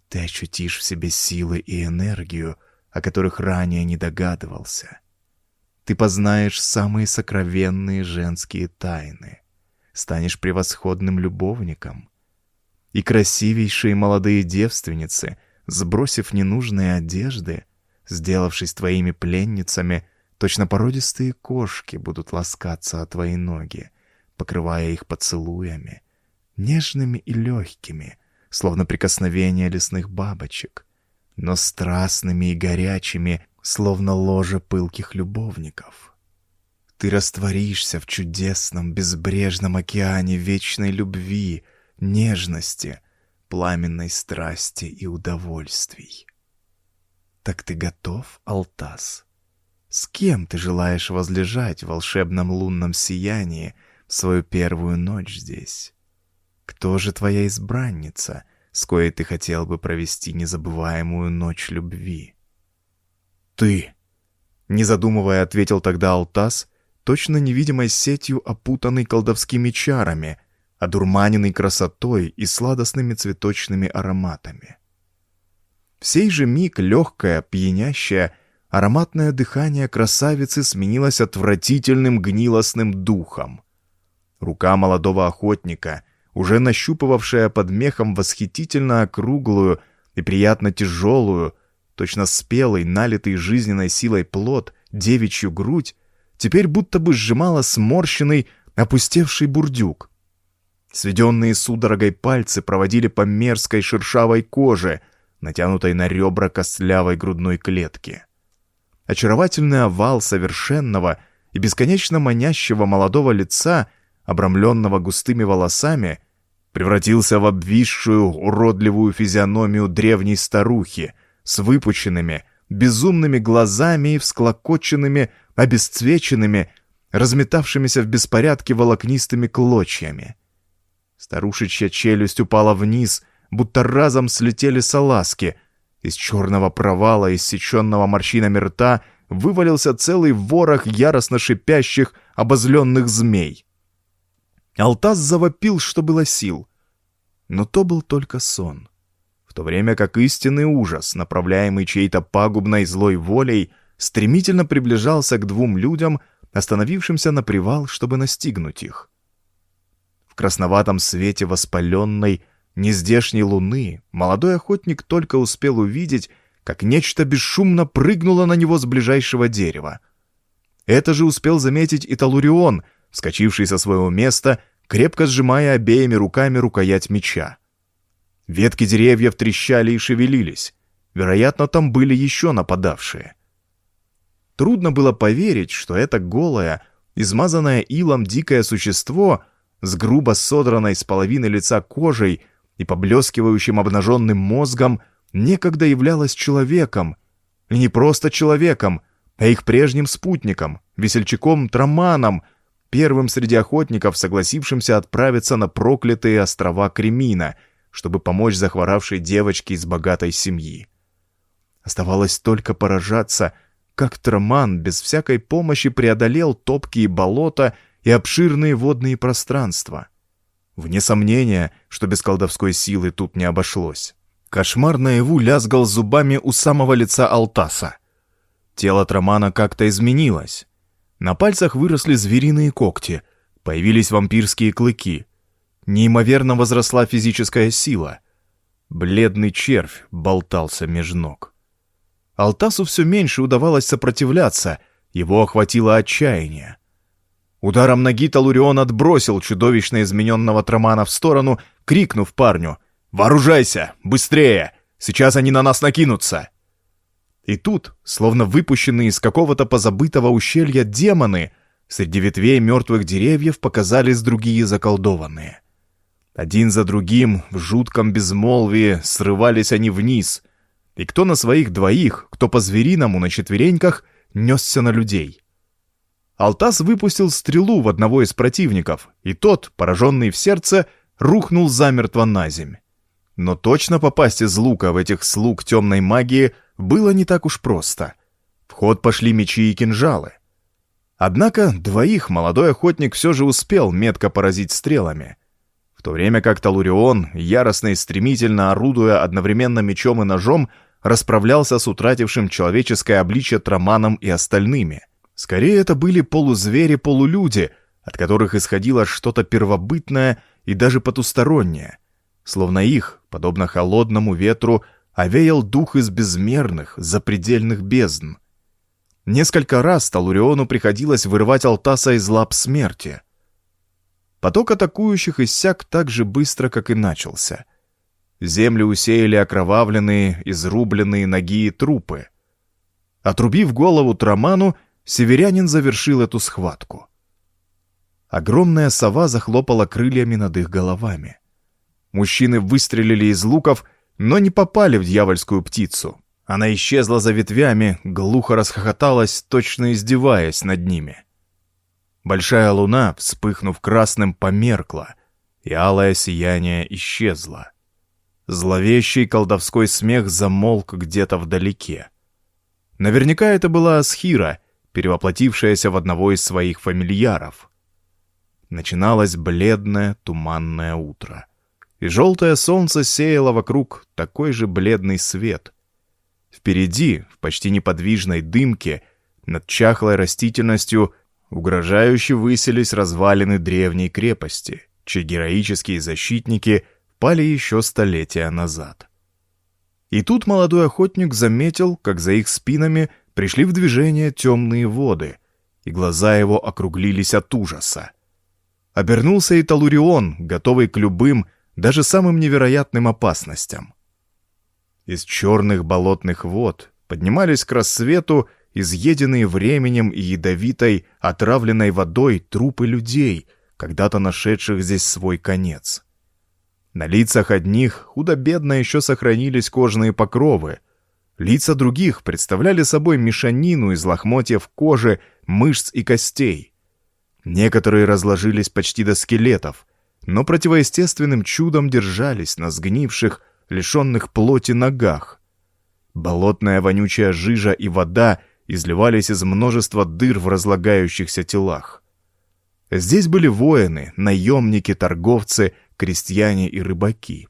Ты ощутишь в себе силы и энергию, о которых ранее не догадывался. Ты познаешь самые сокровенные женские тайны, станешь превосходным любовником. И красивейшие молодые девственницы, сбросив ненужные одежды, сделавшись твоими пленницами, точно породистые кошки будут ласкаться о твои ноги, покрывая их поцелуями, нежными и легкими, словно прикосновения лесных бабочек, но страстными и горячими, словно ложе пылких любовников. Ты растворишься в чудесном, безбрежном океане вечной любви, нежности, пламенной страсти и удовольствий. Так ты готов, Алтас? С кем ты желаешь возлежать в волшебном лунном сиянии в свою первую ночь здесь? Кто же твоя избранница, с коей ты хотел бы провести незабываемую ночь любви? Ты, не задумывая, ответил тогда Алтас, точно невидимой сетью опутанный колдовскими чарами, одурманенный красотой и сладостными цветочными ароматами. В сей же миг легкое, пьянящее, ароматное дыхание красавицы сменилось отвратительным гнилостным духом. Рука молодого охотника — уже нащупывавшая под мехом восхитительно округлую и приятно тяжелую, точно спелый, налитый жизненной силой плод, девичью грудь, теперь будто бы сжимала сморщенный, опустевший бурдюк. Сведенные судорогой пальцы проводили по мерзкой шершавой коже, натянутой на ребра костлявой грудной клетки. Очаровательный овал совершенного и бесконечно манящего молодого лица, обрамленного густыми волосами, превратился в обвисшую, уродливую физиономию древней старухи с выпученными, безумными глазами и всклокоченными, обесцвеченными, разметавшимися в беспорядке волокнистыми клочьями. Старушечья челюсть упала вниз, будто разом слетели салазки. Из черного провала, иссеченного морщинами рта, вывалился целый ворох яростно шипящих, обозленных змей. Алтас завопил, что было сил. Но то был только сон. То время как истинный ужас, направляемый чьей-то пагубной злой волей, стремительно приближался к двум людям, остановившимся на привал, чтобы настигнуть их. В красноватом свете воспаленной, нездешней луны молодой охотник только успел увидеть, как нечто бесшумно прыгнуло на него с ближайшего дерева. Это же успел заметить и Талурион — вскочивший со своего места, крепко сжимая обеими руками рукоять меча. Ветки деревьев трещали и шевелились. Вероятно, там были еще нападавшие. Трудно было поверить, что это голое, измазанное илом дикое существо с грубо содранной с половины лица кожей и поблескивающим обнаженным мозгом некогда являлось человеком, и не просто человеком, а их прежним спутником, весельчаком Траманом — первым среди охотников, согласившимся отправиться на проклятые острова Кремина, чтобы помочь захворавшей девочке из богатой семьи. Оставалось только поражаться, как Траман без всякой помощи преодолел топкие болота и обширные водные пространства. Вне сомнения, что без колдовской силы тут не обошлось. Кошмар наяву лязгал зубами у самого лица Алтаса. Тело Трамана как-то изменилось. На пальцах выросли звериные когти, появились вампирские клыки. Неимоверно возросла физическая сила. Бледный червь болтался меж ног. Алтасу все меньше удавалось сопротивляться, его охватило отчаяние. Ударом ноги Талурион отбросил чудовищно измененного Трамана в сторону, крикнув парню «Вооружайся! Быстрее! Сейчас они на нас накинутся!» И тут, словно выпущенные из какого-то позабытого ущелья демоны, среди ветвей мертвых деревьев показались другие заколдованные. Один за другим в жутком безмолвии срывались они вниз, и кто на своих двоих, кто по-звериному на четвереньках, несся на людей. Алтас выпустил стрелу в одного из противников, и тот, пораженный в сердце, рухнул замертво на земь. Но точно попасть из лука в этих слуг темной магии было не так уж просто. В ход пошли мечи и кинжалы. Однако двоих молодой охотник все же успел метко поразить стрелами. В то время как Талурион, яростно и стремительно орудуя одновременно мечом и ножом, расправлялся с утратившим человеческое обличье Траманом и остальными. Скорее, это были полузвери-полулюди, от которых исходило что-то первобытное и даже потустороннее. Словно их, подобно холодному ветру, овеял дух из безмерных, запредельных бездн. Несколько раз Талуриону приходилось вырывать Алтаса из лап смерти. Поток атакующих иссяк так же быстро, как и начался — Землю усеяли окровавленные, изрубленные ноги и трупы. Отрубив голову Траману, северянин завершил эту схватку. Огромная сова захлопала крыльями над их головами. Мужчины выстрелили из луков, но не попали в дьявольскую птицу. Она исчезла за ветвями, глухо расхохоталась, точно издеваясь над ними. Большая луна, вспыхнув красным, померкла, и алое сияние исчезло. Зловещий колдовской смех замолк где-то вдалеке. Наверняка это была Асхира, перевоплотившаяся в одного из своих фамильяров. Начиналось бледное туманное утро, и желтое солнце сеяло вокруг такой же бледный свет. Впереди, в почти неподвижной дымке, над чахлой растительностью угрожающе высились развалины древней крепости, чьи героические защитники — пали еще столетия назад. И тут молодой охотник заметил, как за их спинами пришли в движение темные воды, и глаза его округлились от ужаса. Обернулся и Талурион, готовый к любым, даже самым невероятным опасностям. Из черных болотных вод поднимались к рассвету изъеденные временем и ядовитой, отравленной водой трупы людей, когда-то нашедших здесь свой конец. На лицах одних худо-бедно еще сохранились кожные покровы. Лица других представляли собой мешанину из лохмотьев кожи, мышц и костей. Некоторые разложились почти до скелетов, но противоестественным чудом держались на сгнивших, лишенных плоти ногах. Болотная вонючая жижа и вода изливались из множества дыр в разлагающихся телах. Здесь были воины, наемники, торговцы — крестьяне и рыбаки.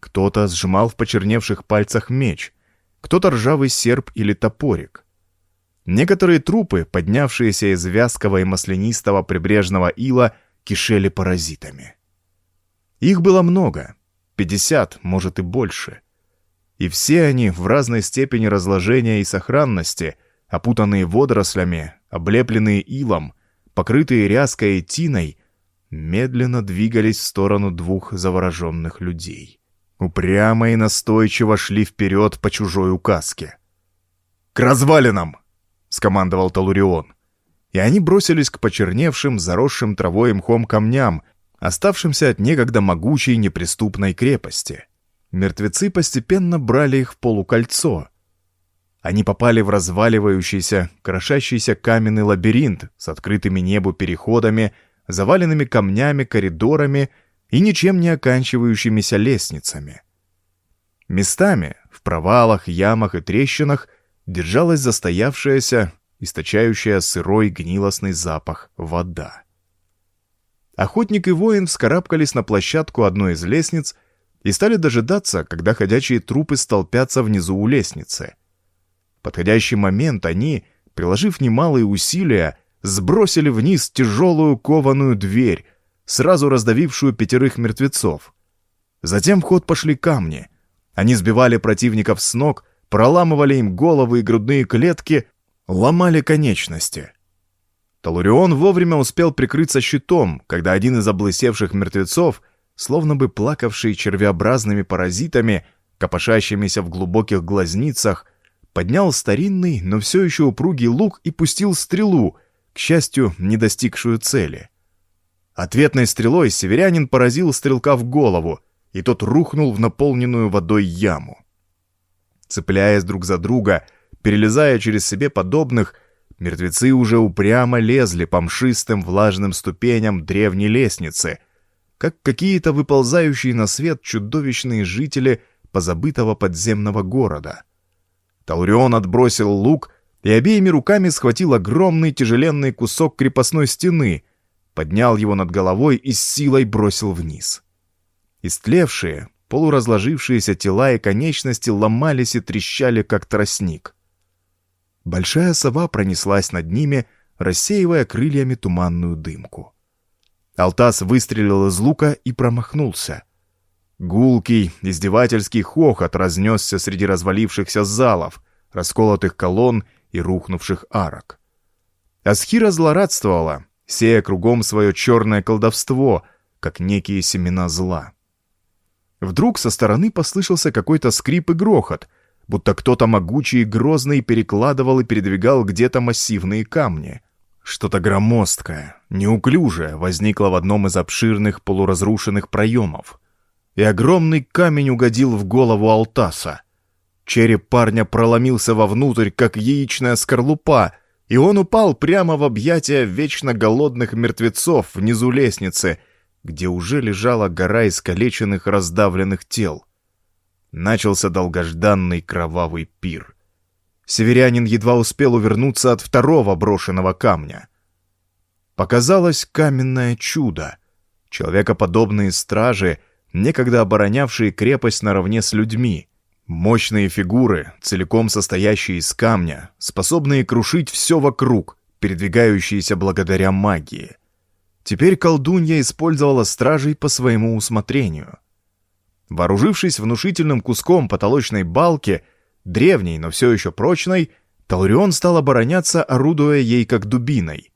Кто-то сжимал в почерневших пальцах меч, кто-то ржавый серп или топорик. Некоторые трупы, поднявшиеся из вязкого и маслянистого прибрежного ила, кишели паразитами. Их было много, пятьдесят, может и больше. И все они в разной степени разложения и сохранности, опутанные водорослями, облепленные илом, покрытые ряской и тиной, медленно двигались в сторону двух завороженных людей. Упрямо и настойчиво шли вперед по чужой указке. «К развалинам!» — скомандовал Талурион. И они бросились к почерневшим, заросшим травой мхом камням, оставшимся от некогда могучей неприступной крепости. Мертвецы постепенно брали их в полукольцо. Они попали в разваливающийся, крошащийся каменный лабиринт с открытыми небу переходами — заваленными камнями, коридорами и ничем не оканчивающимися лестницами. Местами, в провалах, ямах и трещинах, держалась застоявшаяся, источающая сырой гнилостный запах вода. Охотник и воин вскарабкались на площадку одной из лестниц и стали дожидаться, когда ходячие трупы столпятся внизу у лестницы. В подходящий момент они, приложив немалые усилия, сбросили вниз тяжелую кованую дверь, сразу раздавившую пятерых мертвецов. Затем в ход пошли камни. Они сбивали противников с ног, проламывали им головы и грудные клетки, ломали конечности. Талурион вовремя успел прикрыться щитом, когда один из облысевших мертвецов, словно бы плакавший червеобразными паразитами, копошащимися в глубоких глазницах, поднял старинный, но все еще упругий лук и пустил стрелу — к счастью, не достигшую цели. Ответной стрелой северянин поразил стрелка в голову, и тот рухнул в наполненную водой яму. Цепляясь друг за друга, перелезая через себе подобных, мертвецы уже упрямо лезли по мшистым влажным ступеням древней лестницы, как какие-то выползающие на свет чудовищные жители позабытого подземного города. Таурион отбросил лук и обеими руками схватил огромный тяжеленный кусок крепостной стены, поднял его над головой и с силой бросил вниз. Истлевшие, полуразложившиеся тела и конечности ломались и трещали, как тростник. Большая сова пронеслась над ними, рассеивая крыльями туманную дымку. Алтас выстрелил из лука и промахнулся. Гулкий, издевательский хохот разнесся среди развалившихся залов, расколотых колонн и рухнувших арок. Асхира злорадствовала, сея кругом свое черное колдовство, как некие семена зла. Вдруг со стороны послышался какой-то скрип и грохот, будто кто-то могучий и грозный перекладывал и передвигал где-то массивные камни. Что-то громоздкое, неуклюжее возникло в одном из обширных полуразрушенных проемов. И огромный камень угодил в голову Алтаса. Череп парня проломился вовнутрь, как яичная скорлупа, и он упал прямо в объятия вечно голодных мертвецов внизу лестницы, где уже лежала гора искалеченных раздавленных тел. Начался долгожданный кровавый пир. Северянин едва успел увернуться от второго брошенного камня. Показалось каменное чудо. Человекоподобные стражи, некогда оборонявшие крепость наравне с людьми. Мощные фигуры, целиком состоящие из камня, способные крушить все вокруг, передвигающиеся благодаря магии. Теперь колдунья использовала стражей по своему усмотрению. Вооружившись внушительным куском потолочной балки, древней, но все еще прочной, Талрион стал обороняться, орудуя ей как дубиной.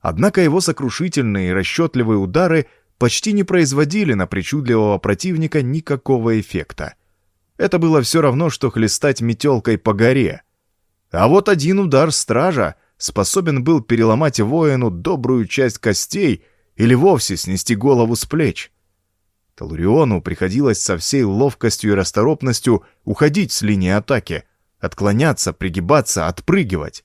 Однако его сокрушительные и расчетливые удары почти не производили на причудливого противника никакого эффекта. Это было все равно, что хлестать метелкой по горе. А вот один удар стража способен был переломать воину добрую часть костей или вовсе снести голову с плеч. Талуриону приходилось со всей ловкостью и расторопностью уходить с линии атаки, отклоняться, пригибаться, отпрыгивать.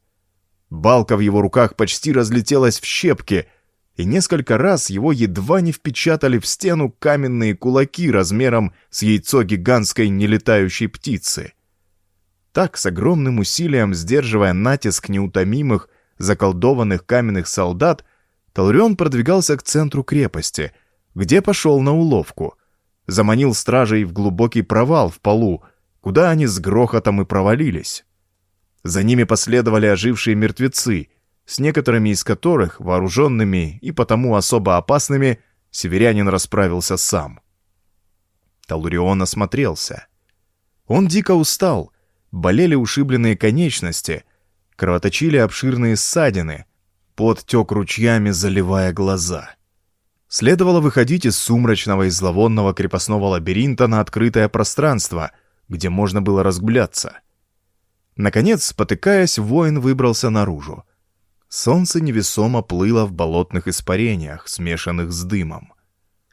Балка в его руках почти разлетелась в щепки, и несколько раз его едва не впечатали в стену каменные кулаки размером с яйцо гигантской нелетающей птицы. Так, с огромным усилием сдерживая натиск неутомимых, заколдованных каменных солдат, Талрион продвигался к центру крепости, где пошел на уловку. Заманил стражей в глубокий провал в полу, куда они с грохотом и провалились. За ними последовали ожившие мертвецы, с некоторыми из которых, вооруженными и потому особо опасными, северянин расправился сам. Талурион осмотрелся. Он дико устал, болели ушибленные конечности, кровоточили обширные ссадины, пот тек ручьями, заливая глаза. Следовало выходить из сумрачного и зловонного крепостного лабиринта на открытое пространство, где можно было разгуляться. Наконец, спотыкаясь, воин выбрался наружу. Солнце невесомо плыло в болотных испарениях, смешанных с дымом.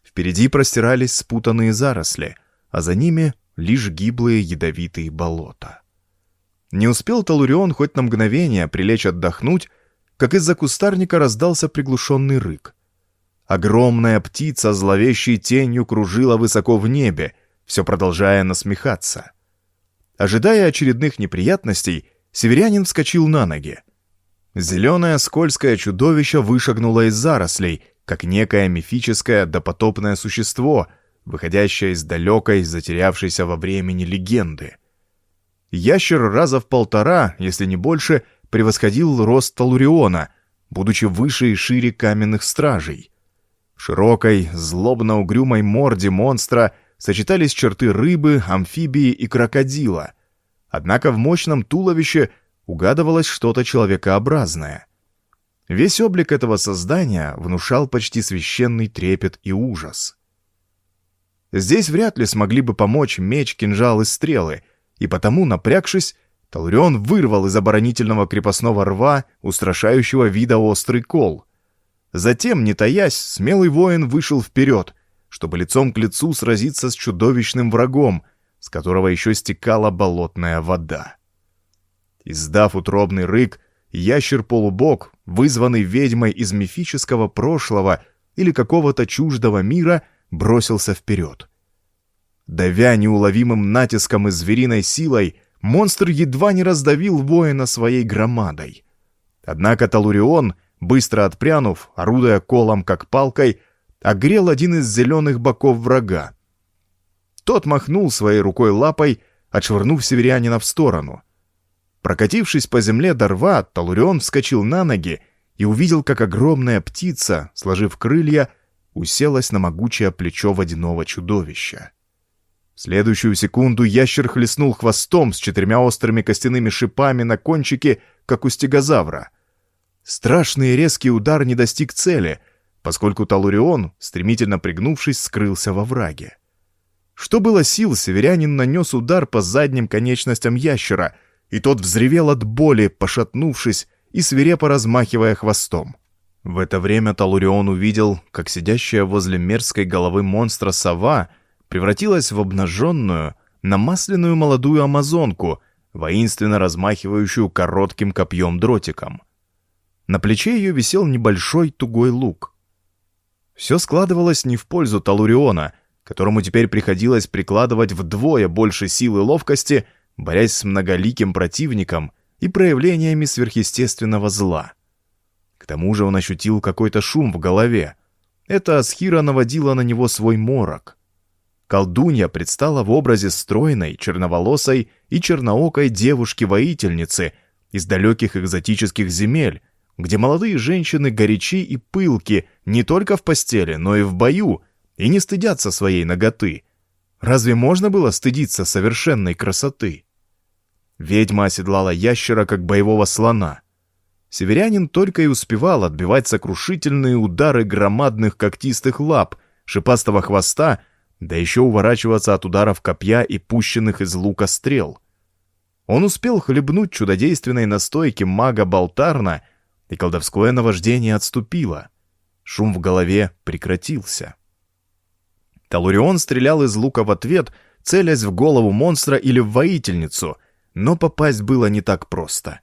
Впереди простирались спутанные заросли, а за ними лишь гиблые ядовитые болота. Не успел Талурион хоть на мгновение прилечь отдохнуть, как из-за кустарника раздался приглушенный рык. Огромная птица зловещей тенью кружила высоко в небе, все продолжая насмехаться. Ожидая очередных неприятностей, северянин вскочил на ноги. Зеленое скользкое чудовище вышагнуло из зарослей, как некое мифическое допотопное существо, выходящее из далекой, затерявшейся во времени легенды. Ящер раза в полтора, если не больше, превосходил рост Талуриона, будучи выше и шире каменных стражей — широкой, злобно-угрюмой морде монстра сочетались черты рыбы, амфибии и крокодила. Однако в мощном туловище угадывалось что-то человекообразное. Весь облик этого создания внушал почти священный трепет и ужас. Здесь вряд ли смогли бы помочь меч, кинжал и стрелы, и потому, напрягшись, Талрион вырвал из оборонительного крепостного рва устрашающего вида острый кол — Затем, не таясь, смелый воин вышел вперед, чтобы лицом к лицу сразиться с чудовищным врагом, с которого еще стекала болотная вода. Издав утробный рык, ящер-полубог, вызванный ведьмой из мифического прошлого или какого-то чуждого мира, бросился вперед. Давя неуловимым натиском и звериной силой, монстр едва не раздавил воина своей громадой. Однако Талурион, быстро отпрянув, орудуя колом как палкой, огрел один из зеленых боков врага. Тот махнул своей рукой лапой, отшвырнув северянина в сторону. Прокатившись по земле до рва, Талурион вскочил на ноги и увидел, как огромная птица, сложив крылья, уселась на могучее плечо водяного чудовища. В следующую секунду ящер хлестнул хвостом с четырьмя острыми костяными шипами на кончике, как у стегозавра. Страшный и резкий удар не достиг цели, поскольку Талурион, стремительно пригнувшись, скрылся во враге. Что было сил, северянин нанес удар по задним конечностям ящера, и тот взревел от боли, пошатнувшись и свирепо размахивая хвостом. В это время Талурион увидел, как сидящая возле мерзкой головы монстра сова — превратилась в обнаженную, намасленную молодую амазонку, воинственно размахивающую коротким копьем-дротиком. На плече ее висел небольшой тугой лук. Все складывалось не в пользу Талуриона, которому теперь приходилось прикладывать вдвое больше силы и ловкости, борясь с многоликим противником и проявлениями сверхъестественного зла. К тому же он ощутил какой-то шум в голове. Это Асхира наводила на него свой морок. Колдунья предстала в образе стройной, черноволосой и черноокой девушки-воительницы из далеких экзотических земель, где молодые женщины горячи и пылки не только в постели, но и в бою, и не стыдятся своей ноготы. Разве можно было стыдиться совершенной красоты? Ведьма оседлала ящера, как боевого слона. Северянин только и успевал отбивать сокрушительные удары громадных когтистых лап, шипастого хвоста да еще уворачиваться от ударов копья и пущенных из лука стрел. Он успел хлебнуть чудодейственной настойки мага Болтарна, и колдовское наваждение отступило. Шум в голове прекратился. Талурион стрелял из лука в ответ, целясь в голову монстра или в воительницу, но попасть было не так просто.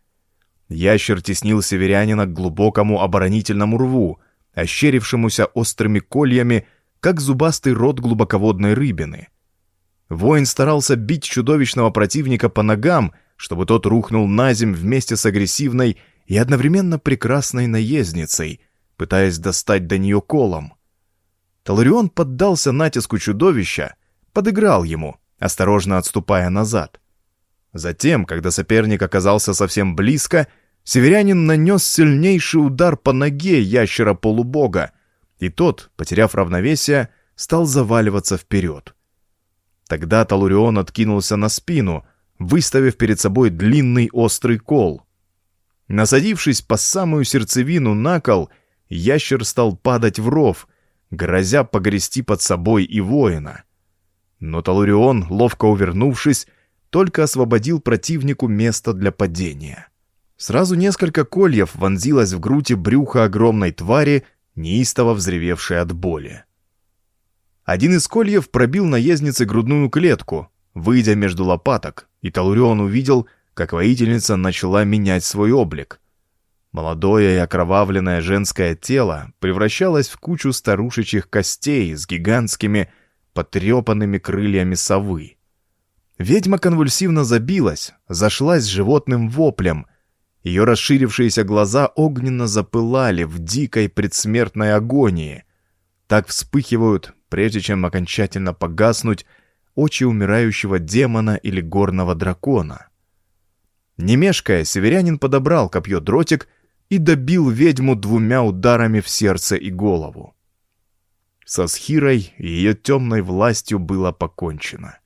Ящер теснил северянина к глубокому оборонительному рву, ощерившемуся острыми кольями как зубастый рот глубоководной рыбины. Воин старался бить чудовищного противника по ногам, чтобы тот рухнул на земь вместе с агрессивной и одновременно прекрасной наездницей, пытаясь достать до нее колом. Таларион поддался натиску чудовища, подыграл ему, осторожно отступая назад. Затем, когда соперник оказался совсем близко, северянин нанес сильнейший удар по ноге ящера-полубога, и тот, потеряв равновесие, стал заваливаться вперед. Тогда Талурион откинулся на спину, выставив перед собой длинный острый кол. Насадившись по самую сердцевину на кол, ящер стал падать в ров, грозя погрести под собой и воина. Но Талурион, ловко увернувшись, только освободил противнику место для падения. Сразу несколько кольев вонзилось в грудь и брюхо огромной твари, неистово взревевший от боли. Один из кольев пробил наезднице грудную клетку, выйдя между лопаток, и Талурион увидел, как воительница начала менять свой облик. Молодое и окровавленное женское тело превращалось в кучу старушечьих костей с гигантскими, потрепанными крыльями совы. Ведьма конвульсивно забилась, зашлась животным воплем, ее расширившиеся глаза огненно запылали в дикой предсмертной агонии. Так вспыхивают, прежде чем окончательно погаснуть, очи умирающего демона или горного дракона. Не мешкая, северянин подобрал копье-дротик и добил ведьму двумя ударами в сердце и голову. Со Схирой и ее темной властью было покончено.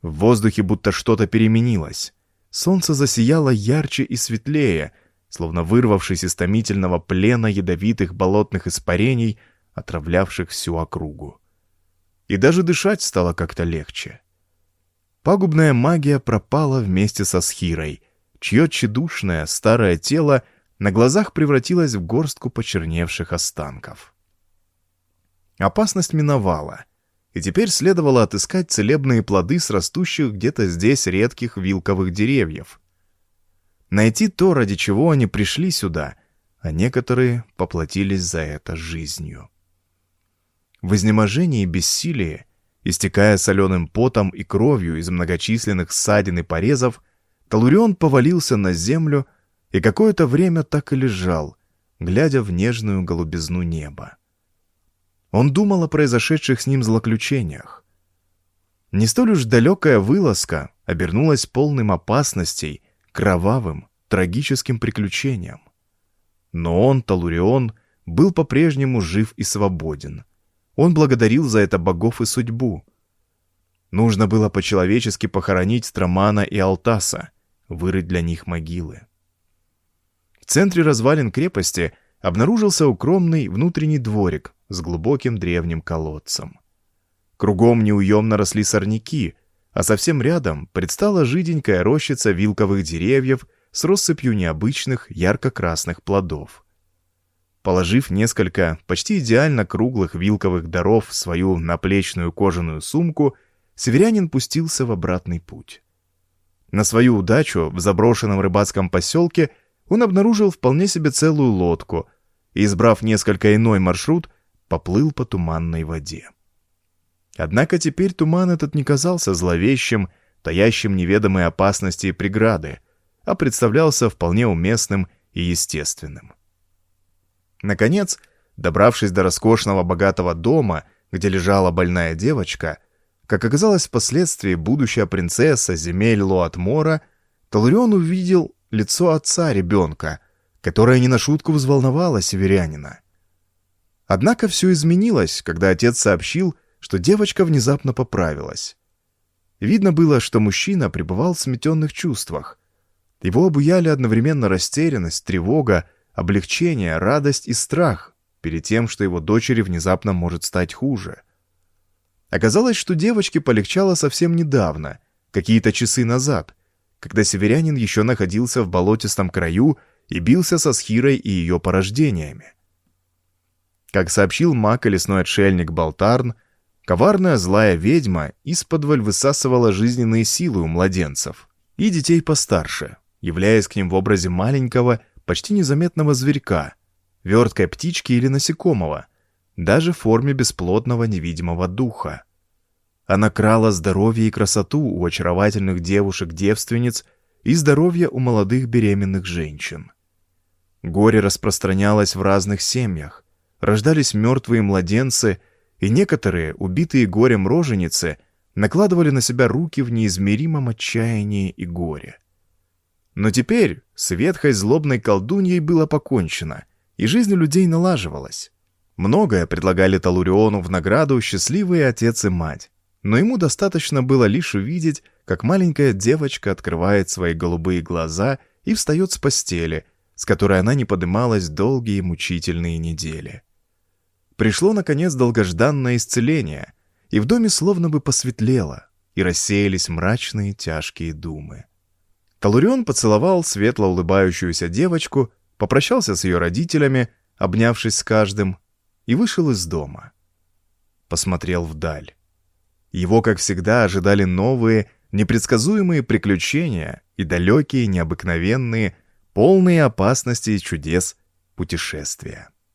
В воздухе будто что-то переменилось. Солнце засияло ярче и светлее, словно вырвавшись из томительного плена ядовитых болотных испарений, отравлявших всю округу. И даже дышать стало как-то легче. Пагубная магия пропала вместе со Схирой, чье тщедушное старое тело на глазах превратилось в горстку почерневших останков. Опасность миновала — и теперь следовало отыскать целебные плоды с растущих где-то здесь редких вилковых деревьев. найти то, ради чего они пришли сюда, а некоторые поплатились за это жизнью. В изнеможении и бессилии, истекая соленым потом и кровью из многочисленных ссадин и порезов, Талурион повалился на землю и какое-то время так и лежал, глядя в нежную голубизну неба. Он думал о произошедших с ним злоключениях. Не столь уж далекая вылазка обернулась полным опасностей, кровавым, трагическим приключением. Но он, Талурион, был по-прежнему жив и свободен. Он благодарил за это богов и судьбу. Нужно было по-человечески похоронить Стромана и Алтаса, вырыть для них могилы. В центре развалин крепости обнаружился укромный внутренний дворик с глубоким древним колодцем. Кругом неуемно росли сорняки, а совсем рядом предстала жиденькая рощица вилковых деревьев с россыпью необычных ярко-красных плодов. Положив несколько почти идеально круглых вилковых даров в свою наплечную кожаную сумку, северянин пустился в обратный путь. На свою удачу в заброшенном рыбацком поселке он обнаружил вполне себе целую лодку и, избрав несколько иной маршрут, поплыл по туманной воде. Однако теперь туман этот не казался зловещим, таящим неведомые опасности и преграды, а представлялся вполне уместным и естественным. Наконец, добравшись до роскошного богатого дома, где лежала больная девочка, как оказалось впоследствии будущая принцесса земель Лоатмора, Талурион увидел лицо отца ребенка, которое не на шутку взволновало северянина. Однако все изменилось, когда отец сообщил, что девочка внезапно поправилась. Видно было, что мужчина пребывал в сметенных чувствах. Его обуяли одновременно растерянность, тревога, облегчение, радость и страх перед тем, что его дочери внезапно может стать хуже. Оказалось, что девочке полегчало совсем недавно, какие-то часы назад, когда северянин еще находился в болотистом краю и бился со Схирой и ее порождениями. Как сообщил маг и лесной отшельник Болтарн, коварная злая ведьма исподволь высасывала жизненные силы у младенцев и детей постарше, являясь к ним в образе маленького почти незаметного зверька, верткой птички или насекомого, даже в форме бесплотного невидимого духа. Она крала здоровье и красоту у очаровательных девушек-девственниц и здоровье у молодых беременных женщин. Горе распространялось в разных семьях, рождались мертвые младенцы, и некоторые, убитые горем роженицы, накладывали на себя руки в неизмеримом отчаянии и горе. Но теперь с ветхой злобной колдуньей было покончено, и жизнь людей налаживалась. Многое предлагали Талуриону в награду счастливые отец и мать, но ему достаточно было лишь увидеть, как маленькая девочка открывает свои голубые глаза и встает с постели, с которой она не подымалась долгие мучительные недели. Пришло, наконец, долгожданное исцеление, и в доме словно бы посветлело, и рассеялись мрачные тяжкие думы. Талурион поцеловал светло улыбающуюся девочку, попрощался с ее родителями, обнявшись с каждым, и вышел из дома. Посмотрел вдаль. Его, как всегда, ожидали новые, непредсказуемые приключения и далекие, необыкновенные, полные опасностей и чудес путешествия.